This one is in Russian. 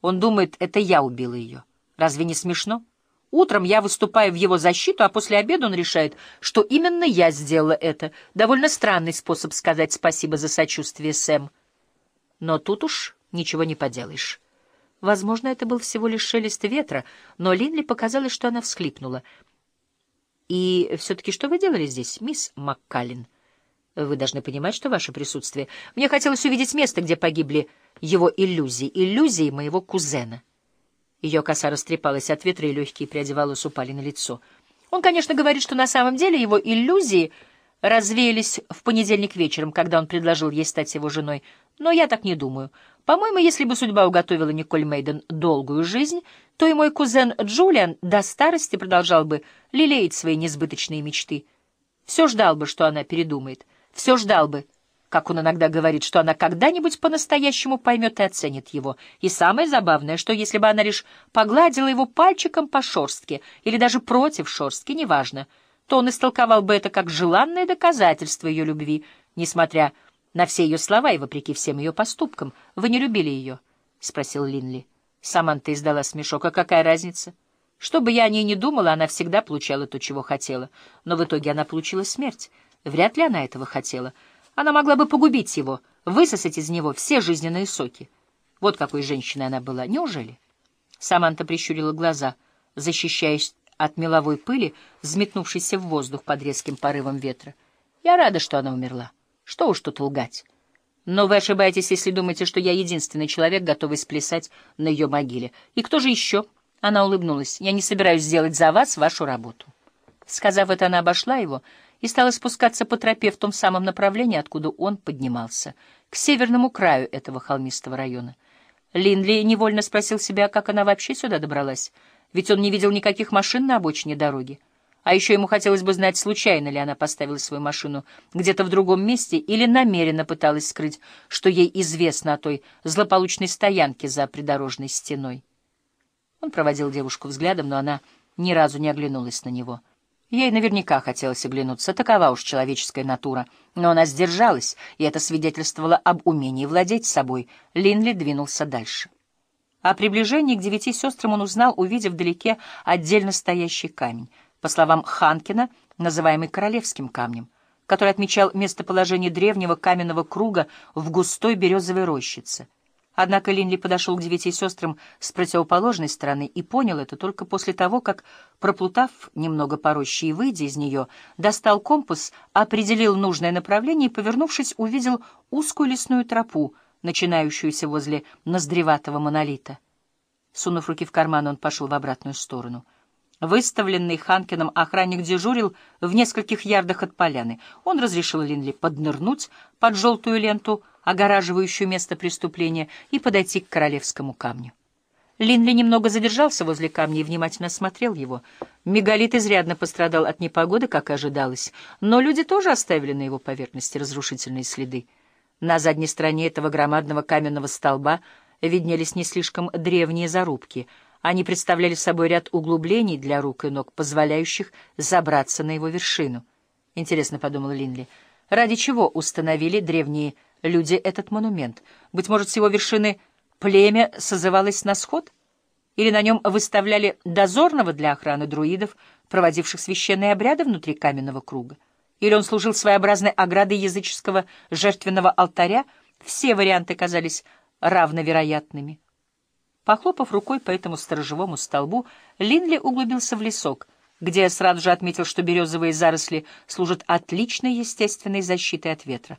Он думает, это я убила ее. Разве не смешно? Утром я выступаю в его защиту, а после обеда он решает, что именно я сделала это. Довольно странный способ сказать спасибо за сочувствие, Сэм. Но тут уж ничего не поделаешь. Возможно, это был всего лишь шелест ветра, но Линли показалось, что она всхлипнула. «И все-таки что вы делали здесь, мисс Маккаллин? Вы должны понимать, что ваше присутствие... Мне хотелось увидеть место, где погибли его иллюзии, иллюзии моего кузена». Ее коса растрепалась от ветра, и легкие пряди волос упали на лицо. Он, конечно, говорит, что на самом деле его иллюзии развеялись в понедельник вечером, когда он предложил ей стать его женой, но я так не думаю. По-моему, если бы судьба уготовила Николь Мейден долгую жизнь, то и мой кузен Джулиан до старости продолжал бы лелеять свои несбыточные мечты. Все ждал бы, что она передумает, все ждал бы, как он иногда говорит, что она когда-нибудь по-настоящему поймет и оценит его. И самое забавное, что если бы она лишь погладила его пальчиком по шорстке или даже против шорстки, неважно, то он истолковал бы это как желанное доказательство ее любви, несмотря на все ее слова и вопреки всем ее поступкам. «Вы не любили ее?» — спросил Линли. Саманта издала смешок. «А какая разница?» Что бы я о ней ни думала, она всегда получала то, чего хотела. Но в итоге она получила смерть. Вряд ли она этого хотела. Она могла бы погубить его, высосать из него все жизненные соки. Вот какой женщиной она была. Неужели? Саманта прищурила глаза, защищаясь от меловой пыли, взметнувшейся в воздух под резким порывом ветра. Я рада, что она умерла. Что уж тут лгать. Но вы ошибаетесь, если думаете, что я единственный человек, готовый сплясать на ее могиле. И кто же еще? Она улыбнулась. Я не собираюсь сделать за вас вашу работу. Сказав это, она обошла его и стала спускаться по тропе в том самом направлении, откуда он поднимался, к северному краю этого холмистого района. Линли невольно спросил себя, как она вообще сюда добралась, ведь он не видел никаких машин на обочине дороги. А еще ему хотелось бы знать, случайно ли она поставила свою машину где-то в другом месте или намеренно пыталась скрыть, что ей известно о той злополучной стоянке за придорожной стеной. Он проводил девушку взглядом, но она ни разу не оглянулась на него — Ей наверняка хотелось оглянуться, такова уж человеческая натура. Но она сдержалась, и это свидетельствовало об умении владеть собой. Линли двинулся дальше. О приближении к девяти сестрам он узнал, увидев вдалеке отдельно стоящий камень, по словам Ханкина, называемый Королевским камнем, который отмечал местоположение древнего каменного круга в густой березовой рощице — Однако Линли подошел к девяти сестрам с противоположной стороны и понял это только после того, как, проплутав немного по роще и выйдя из нее, достал компас, определил нужное направление и, повернувшись, увидел узкую лесную тропу, начинающуюся возле ноздреватого монолита. Сунув руки в карман, он пошел в обратную сторону. Выставленный Ханкином охранник дежурил в нескольких ярдах от поляны. Он разрешил Линли поднырнуть под желтую ленту, огораживающую место преступления, и подойти к королевскому камню. Линли немного задержался возле камня и внимательно смотрел его. Мегалит изрядно пострадал от непогоды, как и ожидалось, но люди тоже оставили на его поверхности разрушительные следы. На задней стороне этого громадного каменного столба виднелись не слишком древние зарубки. Они представляли собой ряд углублений для рук и ног, позволяющих забраться на его вершину. Интересно, — подумал Линли, — ради чего установили древние люди этот монумент? Быть может, с его вершины племя созывалось на сход? Или на нем выставляли дозорного для охраны друидов, проводивших священные обряды внутри каменного круга? Или он служил своеобразной оградой языческого жертвенного алтаря? Все варианты казались равновероятными. Похлопав рукой по этому сторожевому столбу, Линли углубился в лесок, где сразу же отметил, что березовые заросли служат отличной естественной защитой от ветра.